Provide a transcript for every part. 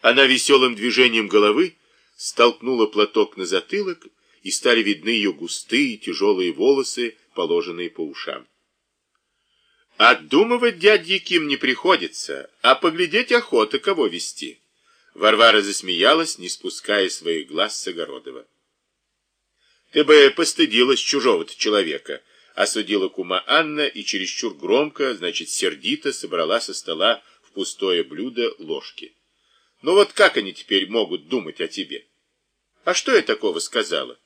Она веселым движением головы столкнула платок на затылок, и стали видны ее густые тяжелые волосы, положенные по ушам. Отдумывать дядь Яким не приходится, а поглядеть охота, кого вести. Варвара засмеялась, не спуская своих глаз с Огородова. Ты бы постыдилась чужого-то человека, осудила кума Анна и чересчур громко, значит, сердито собрала со стола в пустое блюдо ложки. Ну вот как они теперь могут думать о тебе? А что я такого сказала?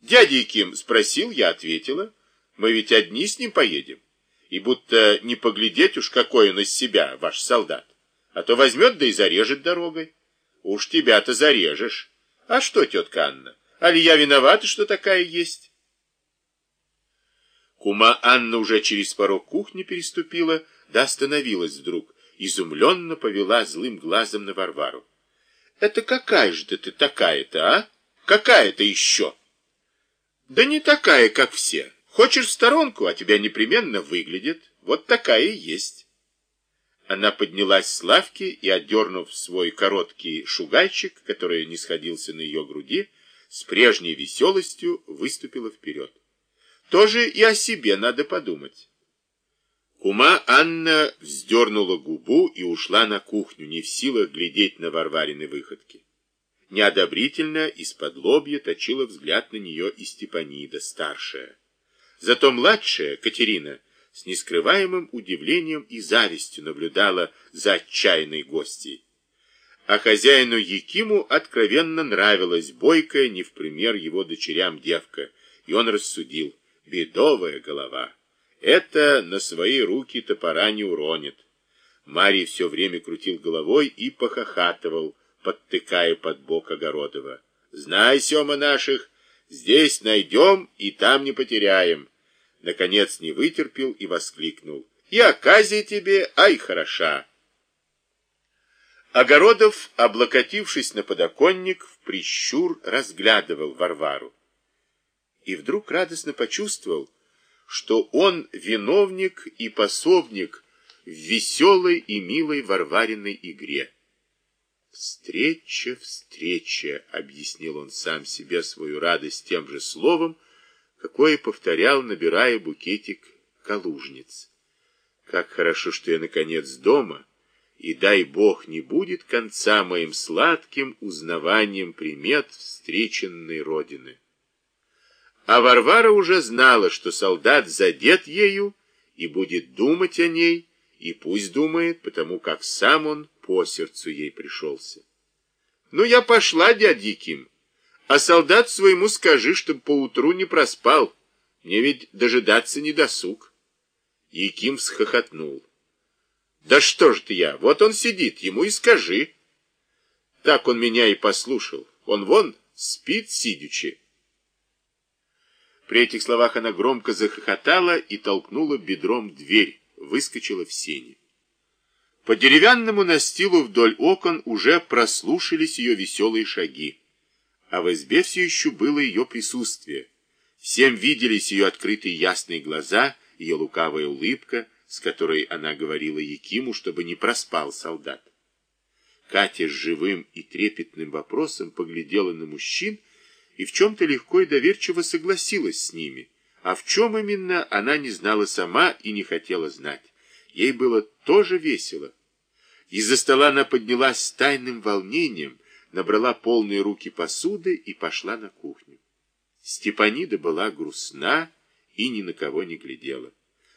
Дядя Яким спросил, я ответила. Мы ведь одни с ним поедем. И будто не поглядеть уж, какой он из себя, ваш солдат. А то возьмет да и зарежет дорогой. Уж тебя-то зарежешь. А что, тетка Анна, али я виновата, что такая есть? Кума Анна уже через порог кухни переступила, да остановилась вдруг, изумленно повела злым глазом на Варвару. «Это какая же ты такая-то, а? Какая-то еще?» «Да не такая, как все. Хочешь в сторонку, а тебя непременно выглядит. Вот такая и есть». Она поднялась с лавки и, отдернув свой короткий шугайчик, который не сходился на ее груди, с прежней веселостью выступила вперед. Тоже и о себе надо подумать. Кума Анна вздернула губу и ушла на кухню, не в силах глядеть на Варварины выходки. Неодобрительно из-под лобья точила взгляд на нее и Степанида, старшая. Зато младшая, Катерина, с нескрываемым удивлением и завистью наблюдала за отчаянной гостьей. А хозяину Якиму откровенно нравилась бойкая, не в пример его дочерям девка, и он рассудил, бедовая голова. Это на свои руки топора не уронит. Марий все время крутил головой и похохатывал, подтыкая под бок Огородова. «Знай, Сема наших, здесь найдем и там не потеряем». Наконец не вытерпел и воскликнул. «И оказия тебе, ай, хороша!» Огородов, облокотившись на подоконник, в прищур разглядывал Варвару. И вдруг радостно почувствовал, что он виновник и пособник в веселой и милой Варвариной игре. «Встреча, встреча», — объяснил он сам себе свою радость тем же словом, какое повторял, набирая букетик калужниц. «Как хорошо, что я, наконец, дома, и, дай Бог, не будет конца моим сладким узнаванием примет встреченной Родины». А Варвара уже знала, что солдат задет ею и будет думать о ней, и пусть думает, потому как сам он по сердцу ей пришелся. «Ну, я пошла, дядь Яким, а солдат своему скажи, чтобы поутру не проспал, мне ведь дожидаться не досуг». Яким всхохотнул. «Да что ж ты я, вот он сидит, ему и скажи». Так он меня и послушал, он вон спит сидячи. При этих словах она громко захохотала и толкнула бедром дверь, выскочила в сени. По деревянному настилу вдоль окон уже прослушались ее веселые шаги, а в избе все еще было ее присутствие. Всем виделись ее открытые ясные глаза, ее лукавая улыбка, с которой она говорила Якиму, чтобы не проспал солдат. Катя с живым и трепетным вопросом поглядела на мужчин, и в чем-то легко и доверчиво согласилась с ними, а в чем именно она не знала сама и не хотела знать. Ей было тоже весело. Из-за стола она поднялась с тайным волнением, набрала полные руки посуды и пошла на кухню. Степанида была грустна и ни на кого не глядела.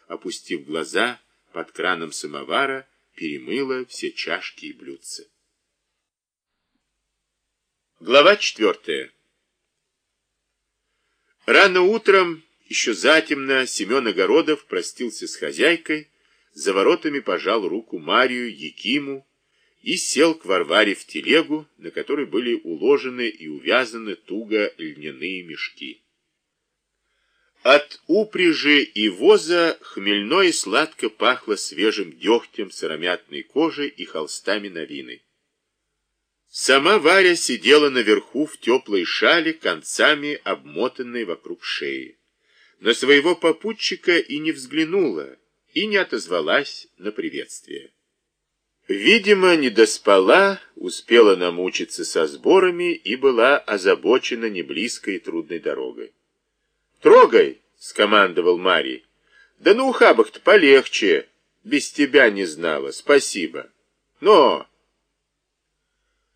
Опустив глаза, под краном самовара перемыла все чашки и блюдца. Глава четвертая. Рано утром, еще затемно, Семен Огородов простился с хозяйкой, за воротами пожал руку Марию, Якиму и сел к Варваре в телегу, на которой были уложены и увязаны туго льняные мешки. От упряжи и воза хмельно и сладко пахло свежим дегтем, сыромятной кожей и холстами новиной. Сама Варя сидела наверху в теплой шале, концами обмотанной вокруг шеи. На своего попутчика и не взглянула, и не отозвалась на приветствие. Видимо, не доспала, успела намучиться со сборами и была озабочена неблизкой и трудной дорогой. «Трогай!» — скомандовал Марий. «Да на ухабах-то полегче. Без тебя не знала. Спасибо. Но